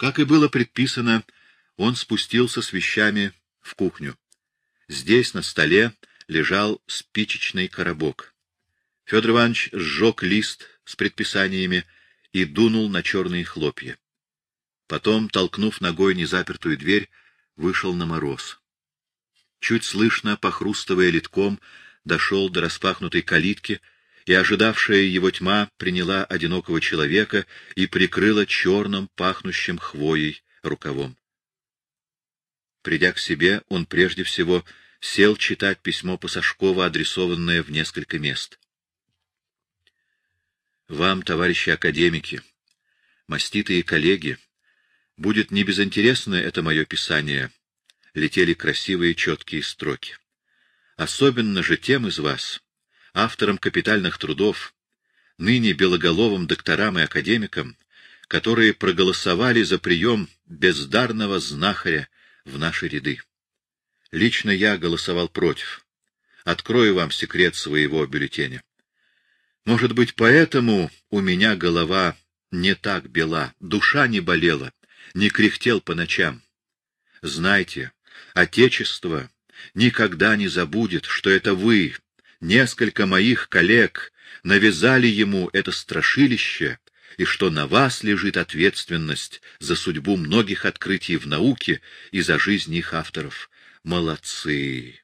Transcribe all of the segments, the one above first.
Как и было предписано, он спустился с вещами в кухню. Здесь на столе лежал спичечный коробок. Федор Иванович сжег лист с предписаниями и дунул на черные хлопья. Потом, толкнув ногой незапертую дверь, вышел на мороз. Чуть слышно, похрустывая литком, дошел до распахнутой калитки, и ожидавшая его тьма приняла одинокого человека и прикрыла черным, пахнущим хвоей рукавом. Придя к себе, он прежде всего сел читать письмо Пасашкова, адресованное в несколько мест. Вам, товарищи академики, маститые коллеги, будет не безинтересно это мое писание, летели красивые четкие строки. Особенно же тем из вас, авторам капитальных трудов, ныне белоголовым докторам и академикам, которые проголосовали за прием бездарного знахаря в наши ряды. Лично я голосовал против. Открою вам секрет своего бюллетеня. Может быть, поэтому у меня голова не так бела, душа не болела, не кряхтел по ночам. Знайте, Отечество никогда не забудет, что это вы, несколько моих коллег, навязали ему это страшилище, и что на вас лежит ответственность за судьбу многих открытий в науке и за жизнь их авторов. Молодцы!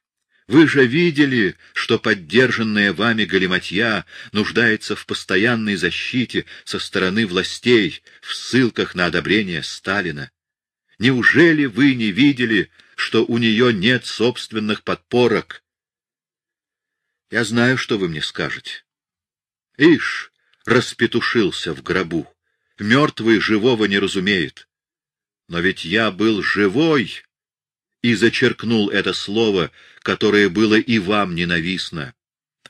Вы же видели, что поддержанная вами галиматья нуждается в постоянной защите со стороны властей, в ссылках на одобрение Сталина. Неужели вы не видели, что у нее нет собственных подпорок? Я знаю, что вы мне скажете. Ишь, распетушился в гробу. Мертвый живого не разумеет. Но ведь я был живой и зачеркнул это слово, которое было и вам ненавистно.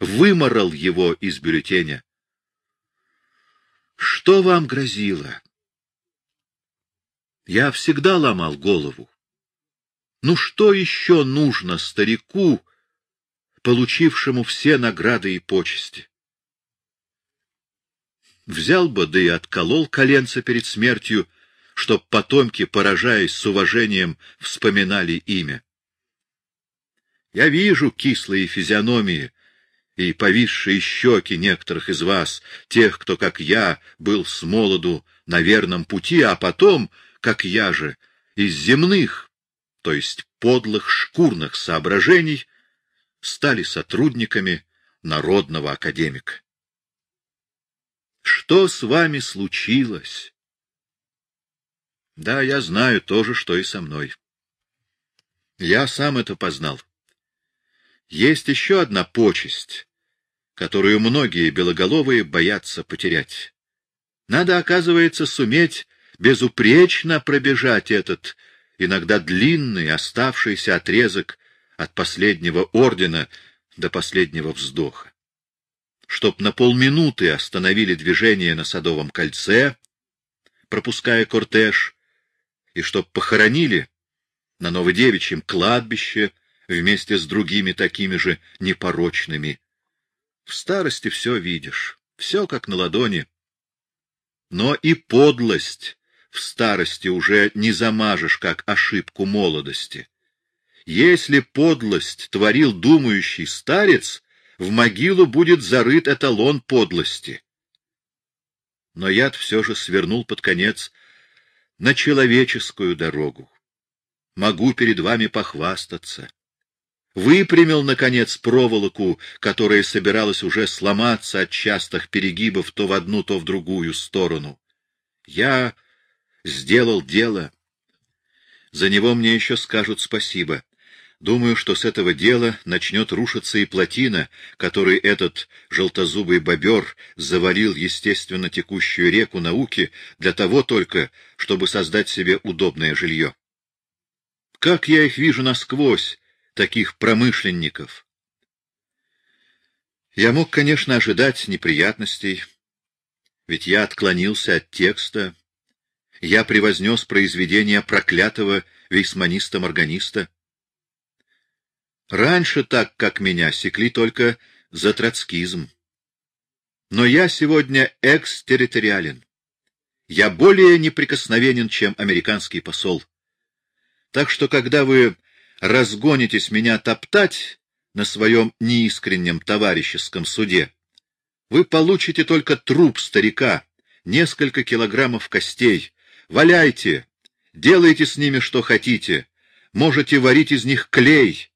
Выморал его из бюллетеня. Что вам грозило? Я всегда ломал голову. Ну что еще нужно старику, получившему все награды и почести? Взял бы, да и отколол коленца перед смертью, чтоб потомки, поражаясь с уважением, вспоминали имя. Я вижу кислые физиономии и повисшие щеки некоторых из вас, тех, кто, как я, был с молоду на верном пути, а потом, как я же, из земных, то есть подлых шкурных соображений, стали сотрудниками народного академика. Что с вами случилось? Да, я знаю то же, что и со мной. Я сам это познал. Есть еще одна почесть, которую многие белоголовые боятся потерять. Надо, оказывается, суметь безупречно пробежать этот, иногда длинный, оставшийся отрезок от последнего ордена до последнего вздоха. Чтоб на полминуты остановили движение на Садовом кольце, пропуская кортеж, и чтоб похоронили на Новодевичьем кладбище вместе с другими такими же непорочными. В старости все видишь, все как на ладони. Но и подлость в старости уже не замажешь, как ошибку молодости. Если подлость творил думающий старец, в могилу будет зарыт эталон подлости. Но яд все же свернул под конец на человеческую дорогу. Могу перед вами похвастаться. Выпрямил, наконец, проволоку, которая собиралась уже сломаться от частых перегибов то в одну, то в другую сторону. Я сделал дело. За него мне еще скажут спасибо. Думаю, что с этого дела начнет рушиться и плотина, которой этот желтозубый бобер завалил естественно текущую реку науки для того только, чтобы создать себе удобное жилье. Как я их вижу насквозь, таких промышленников! Я мог, конечно, ожидать неприятностей, ведь я отклонился от текста, я превознес произведение проклятого вейсманиста-морганиста. Раньше так, как меня, секли только за троцкизм. Но я сегодня экстерриториален. я более неприкосновенен, чем американский посол. Так что, когда вы разгонитесь меня топтать на своем неискреннем товарищеском суде, вы получите только труп старика, несколько килограммов костей. Валяйте, делайте с ними что хотите, можете варить из них клей.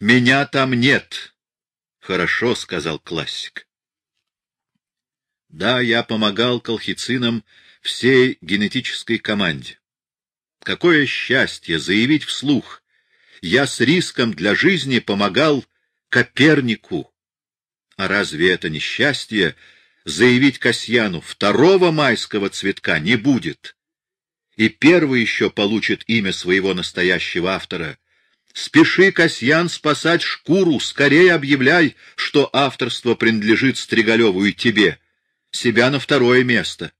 Меня там нет. Хорошо, — сказал классик. Да, я помогал колхицинам всей генетической команде. Какое счастье заявить вслух! Я с риском для жизни помогал Копернику. А разве это несчастье заявить Касьяну второго майского цветка не будет? И первый еще получит имя своего настоящего автора. Спеши, Касьян, спасать шкуру, скорее объявляй, что авторство принадлежит Стригалеву и тебе. Себя на второе место.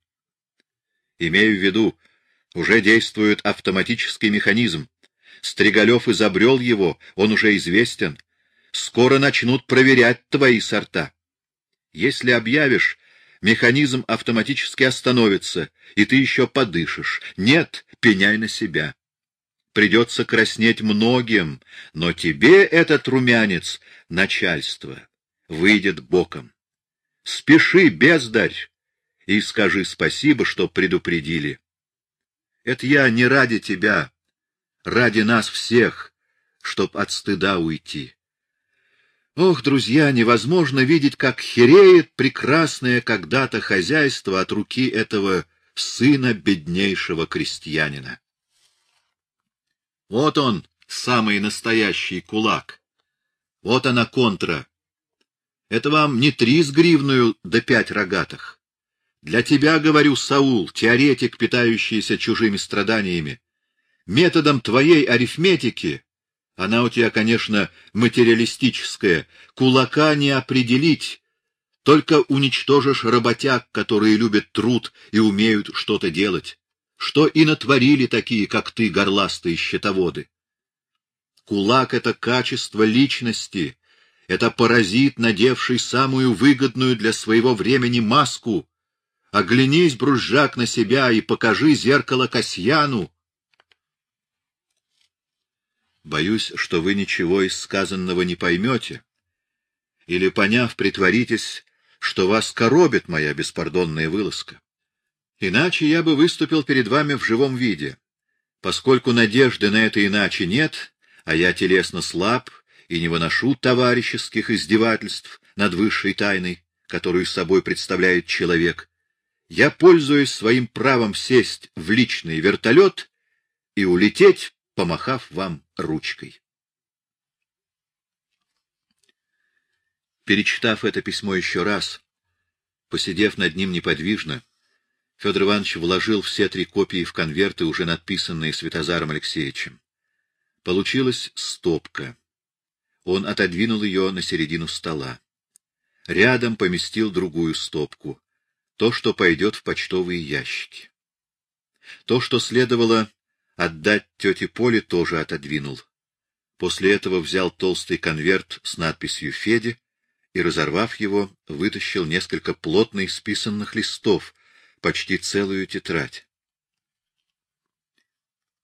Имею в виду, уже действует автоматический механизм. Стригалев изобрел его, он уже известен. Скоро начнут проверять твои сорта. Если объявишь, механизм автоматически остановится, и ты еще подышишь. Нет, пеняй на себя. Придется краснеть многим, но тебе этот румянец, начальство, выйдет боком. Спеши, бездарь, и скажи спасибо, что предупредили. Это я не ради тебя, ради нас всех, чтоб от стыда уйти. Ох, друзья, невозможно видеть, как хереет прекрасное когда-то хозяйство от руки этого сына беднейшего крестьянина. Вот он, самый настоящий кулак. Вот она контра. Это вам не три с гривною да пять рогатых. Для тебя, говорю, Саул, теоретик, питающийся чужими страданиями, методом твоей арифметики, она у тебя, конечно, материалистическая, кулака не определить, только уничтожишь работяг, которые любят труд и умеют что-то делать, что и натворили такие, как ты, горластые счетоводы. Кулак — это качество личности, это паразит, надевший самую выгодную для своего времени маску, Оглянись, бружак, на себя и покажи зеркало Касьяну. Боюсь, что вы ничего из сказанного не поймете. Или, поняв, притворитесь, что вас коробит моя беспардонная вылазка. Иначе я бы выступил перед вами в живом виде. Поскольку надежды на это иначе нет, а я телесно слаб и не выношу товарищеских издевательств над высшей тайной, которую собой представляет человек, я пользуюсь своим правом сесть в личный вертолет и улететь, помахав вам ручкой. Перечитав это письмо еще раз, посидев над ним неподвижно, Федор Иванович вложил все три копии в конверты, уже надписанные Святозаром Алексеевичем. Получилась стопка. Он отодвинул ее на середину стола. Рядом поместил другую стопку то, что пойдет в почтовые ящики. То, что следовало отдать тете Поле, тоже отодвинул. После этого взял толстый конверт с надписью «Феде» и, разорвав его, вытащил несколько плотно исписанных листов, почти целую тетрадь.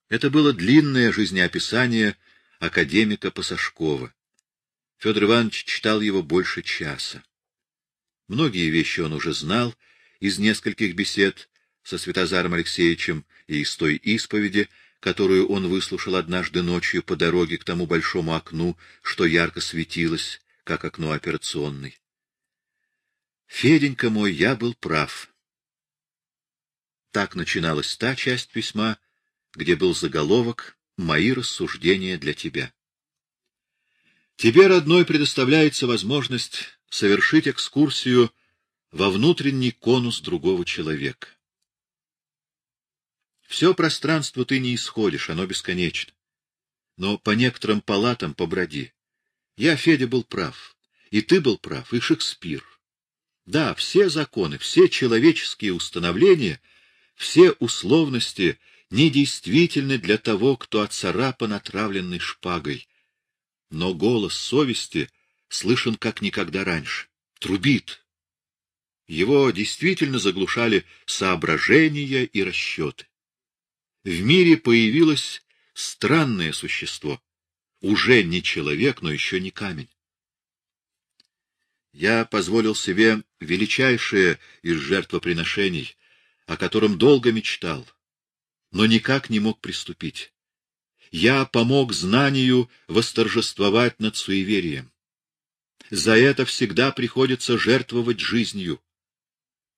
Это было длинное жизнеописание академика Пасашкова. Федор Иванович читал его больше часа. Многие вещи он уже знал из нескольких бесед со Святозаром Алексеевичем и из той исповеди, которую он выслушал однажды ночью по дороге к тому большому окну, что ярко светилось, как окно операционной. Феденька мой, я был прав. Так начиналась та часть письма, где был заголовок «Мои рассуждения для тебя». Тебе, родной, предоставляется возможность совершить экскурсию во внутренний конус другого человека. Все пространство ты не исходишь, оно бесконечно. Но по некоторым палатам поброди. Я, Федя, был прав, и ты был прав, и Шекспир. Да, все законы, все человеческие установления, все условности недействительны для того, кто оцарапан отравленной шпагой. Но голос совести слышен как никогда раньше. Трубит, Его действительно заглушали соображения и расчеты. В мире появилось странное существо. Уже не человек, но еще не камень. Я позволил себе величайшее из жертвоприношений, о котором долго мечтал, но никак не мог приступить. Я помог знанию восторжествовать над суеверием. За это всегда приходится жертвовать жизнью.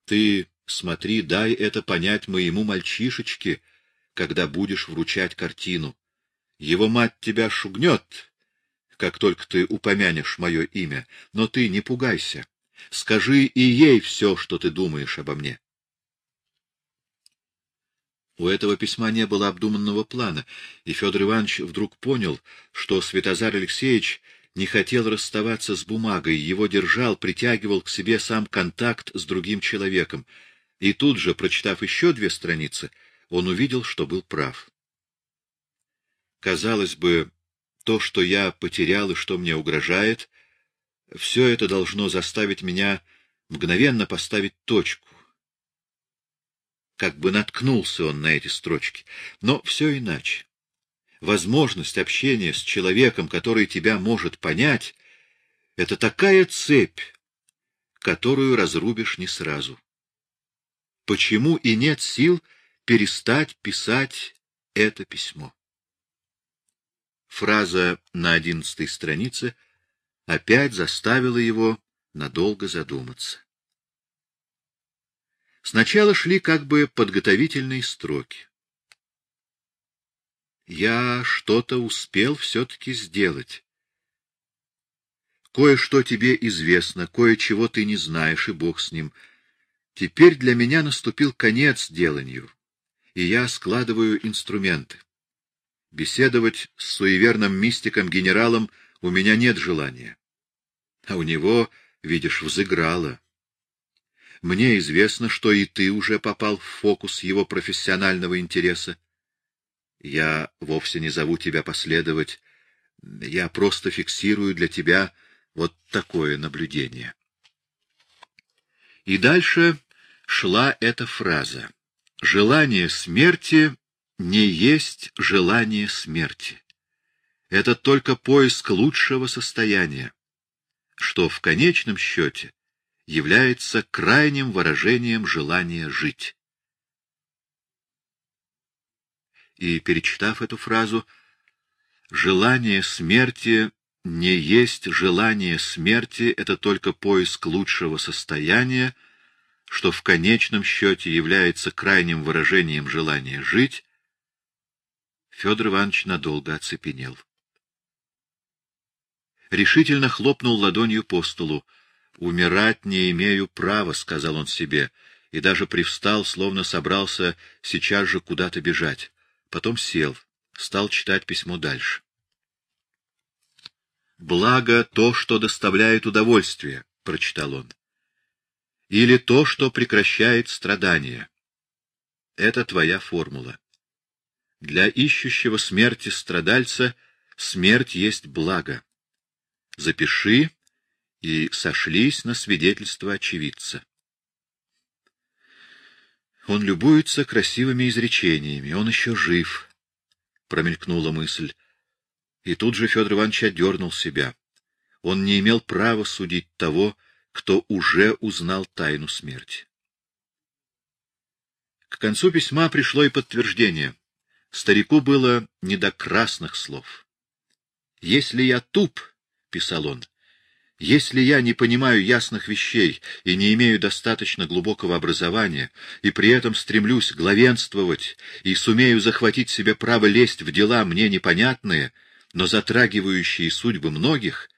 Ты смотри, дай это понять моему мальчишечке, когда будешь вручать картину. Его мать тебя шугнет, как только ты упомянешь мое имя, но ты не пугайся. Скажи и ей все, что ты думаешь обо мне. У этого письма не было обдуманного плана, и Федор Иванович вдруг понял, что Святозар Алексеевич не хотел расставаться с бумагой, его держал, притягивал к себе сам контакт с другим человеком. И тут же, прочитав еще две страницы, он увидел, что был прав. Казалось бы, то, что я потерял и что мне угрожает, все это должно заставить меня мгновенно поставить точку, как бы наткнулся он на эти строчки. Но все иначе. Возможность общения с человеком, который тебя может понять, — это такая цепь, которую разрубишь не сразу. Почему и нет сил перестать писать это письмо? Фраза на одиннадцатой странице опять заставила его надолго задуматься. Сначала шли как бы подготовительные строки. Я что-то успел все-таки сделать. Кое-что тебе известно, кое-чего ты не знаешь, и бог с ним. Теперь для меня наступил конец деланию, и я складываю инструменты. Беседовать с суеверным мистиком-генералом у меня нет желания. А у него, видишь, взыграло. Мне известно, что и ты уже попал в фокус его профессионального интереса. Я вовсе не зову тебя последовать, я просто фиксирую для тебя вот такое наблюдение. И дальше шла эта фраза. Желание смерти не есть желание смерти. Это только поиск лучшего состояния, что в конечном счете является крайним выражением желания жить. И, перечитав эту фразу, «Желание смерти не есть желание смерти, это только поиск лучшего состояния, что в конечном счете является крайним выражением желания жить», Федор Иванович надолго оцепенел. Решительно хлопнул ладонью по столу. «Умирать не имею права», — сказал он себе, и даже привстал, словно собрался сейчас же куда-то бежать. Потом сел, стал читать письмо дальше. «Благо то, что доставляет удовольствие», — прочитал он. «Или то, что прекращает страдания. Это твоя формула. Для ищущего смерти страдальца смерть есть благо. Запиши и сошлись на свидетельство очевидца. Он любуется красивыми изречениями, он еще жив, — промелькнула мысль. И тут же Федор Иванович одернул себя. Он не имел права судить того, кто уже узнал тайну смерти. К концу письма пришло и подтверждение. Старику было не до красных слов. «Если я туп, — писал он, если я не понимаю ясных вещей и не имею достаточно глубокого образования, и при этом стремлюсь главенствовать и сумею захватить себе право лезть в дела мне непонятные, но затрагивающие судьбы многих,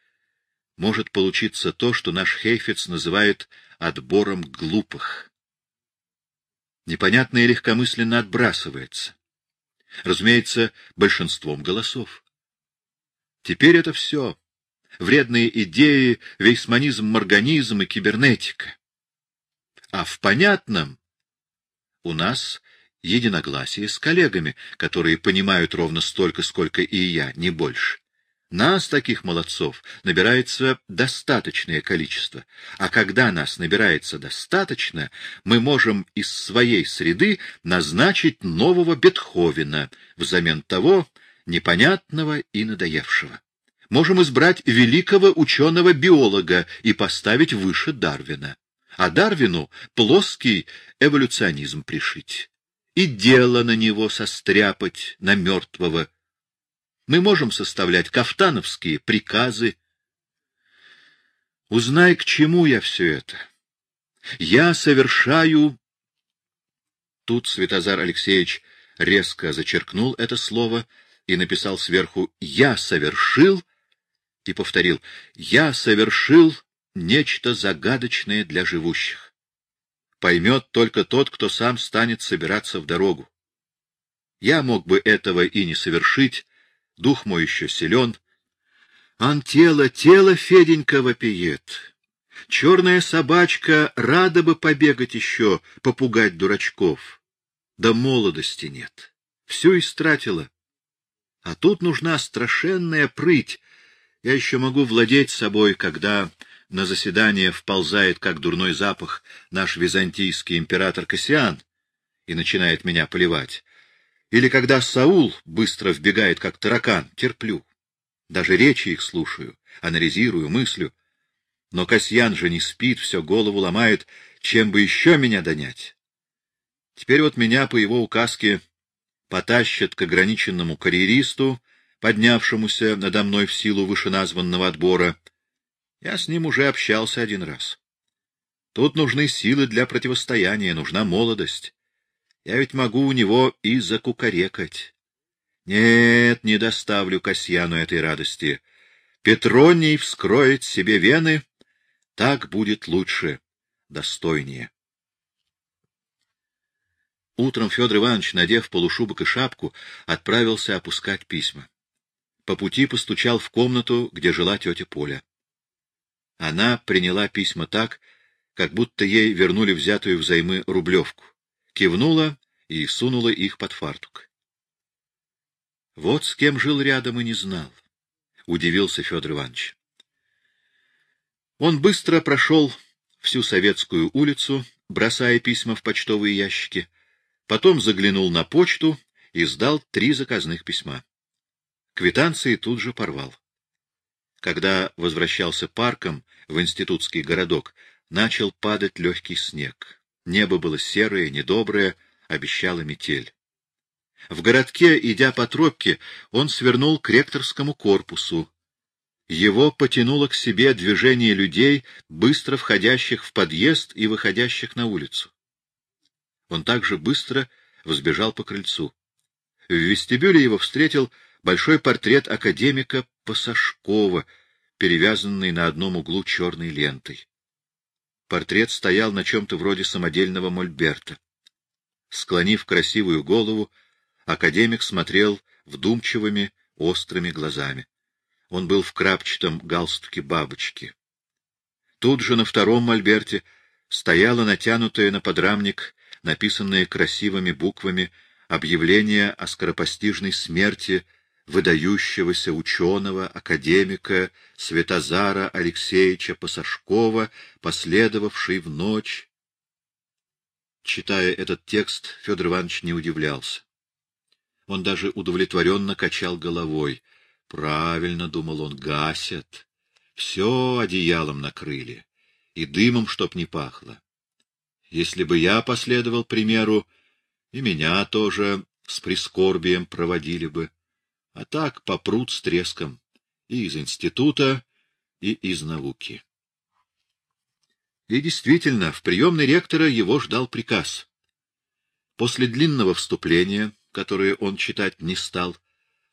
может получиться то, что наш Хейфец называет отбором глупых. Непонятное легкомысленно отбрасывается. Разумеется, большинством голосов. Теперь это все вредные идеи, вейсманизм, и кибернетика. А в понятном у нас единогласие с коллегами, которые понимают ровно столько, сколько и я, не больше. Нас, таких молодцов, набирается достаточное количество, а когда нас набирается достаточно, мы можем из своей среды назначить нового Бетховена взамен того непонятного и надоевшего. Можем избрать великого ученого-биолога и поставить выше Дарвина, а Дарвину плоский эволюционизм пришить и дело на него состряпать, на мертвого, мы можем составлять кафтановские приказы. Узнай, к чему я все это. Я совершаю... Тут Святозар Алексеевич резко зачеркнул это слово и написал сверху «Я совершил» и повторил «Я совершил нечто загадочное для живущих. Поймет только тот, кто сам станет собираться в дорогу. Я мог бы этого и не совершить, дух мой еще силен. Ан тело, тело Феденька вопиет. Черная собачка рада бы побегать еще, попугать дурачков. Да молодости нет. Все истратила. А тут нужна страшенная прыть. Я еще могу владеть собой, когда на заседание вползает, как дурной запах, наш византийский император Кассиан и начинает меня поливать. Или когда Саул быстро вбегает, как таракан, терплю. Даже речи их слушаю, анализирую, мыслю. Но Касьян же не спит, все голову ломает, чем бы еще меня донять. Теперь вот меня по его указке потащат к ограниченному карьеристу, поднявшемуся надо мной в силу вышеназванного отбора. Я с ним уже общался один раз. Тут нужны силы для противостояния, нужна молодость. Я ведь могу у него и закукарекать. Нет, не доставлю Касьяну этой радости. Петроний вскроет себе вены, так будет лучше, достойнее. Утром Федор Иванович, надев полушубок и шапку, отправился опускать письма. По пути постучал в комнату, где жила тетя Поля. Она приняла письма так, как будто ей вернули взятую взаймы рублевку кивнула и сунула их под фартук. Вот с кем жил рядом и не знал, — удивился Федор Иванович. Он быстро прошел всю Советскую улицу, бросая письма в почтовые ящики, потом заглянул на почту и сдал три заказных письма. Квитанции тут же порвал. Когда возвращался парком в институтский городок, начал падать легкий снег. Небо было серое, недоброе, обещало метель. В городке, идя по тропке, он свернул к ректорскому корпусу. Его потянуло к себе движение людей, быстро входящих в подъезд и выходящих на улицу. Он также быстро взбежал по крыльцу. В вестибюле его встретил большой портрет академика Пасашкова, перевязанный на одном углу черной лентой. Портрет стоял на чем-то вроде самодельного мольберта. Склонив красивую голову, академик смотрел вдумчивыми, острыми глазами. Он был в крапчатом галстуке бабочки. Тут же на втором мольберте стояло натянутое на подрамник, написанное красивыми буквами, объявление о скоропостижной смерти выдающегося ученого, академика Светозара Алексеевича Пасашкова, последовавший в ночь. Читая этот текст, Федор Иванович не удивлялся. Он даже удовлетворенно качал головой. Правильно, — думал он, — гасят. Все одеялом накрыли, и дымом, чтоб не пахло. Если бы я последовал примеру, и меня тоже с прискорбием проводили бы а так попрут с треском и из института, и из науки. И действительно, в приемной ректора его ждал приказ. После длинного вступления, которое он читать не стал,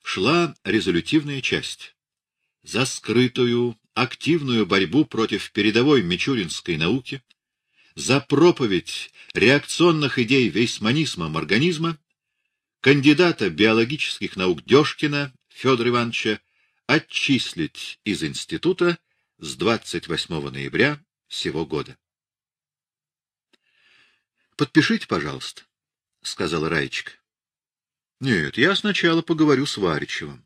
шла резолютивная часть. За скрытую, активную борьбу против передовой мичуринской науки, за проповедь реакционных идей вейсманизма-морганизма, кандидата биологических наук Дёшкина Федора Ивановича отчислить из института с 28 ноября сего года. Подпишите, пожалуйста, сказала Раечка. Нет, я сначала поговорю с Варичевым.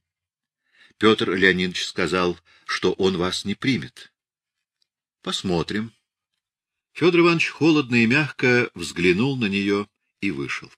Петр Леонидович сказал, что он вас не примет. — Посмотрим. Федор Иванович холодно и мягко взглянул на нее и вышел.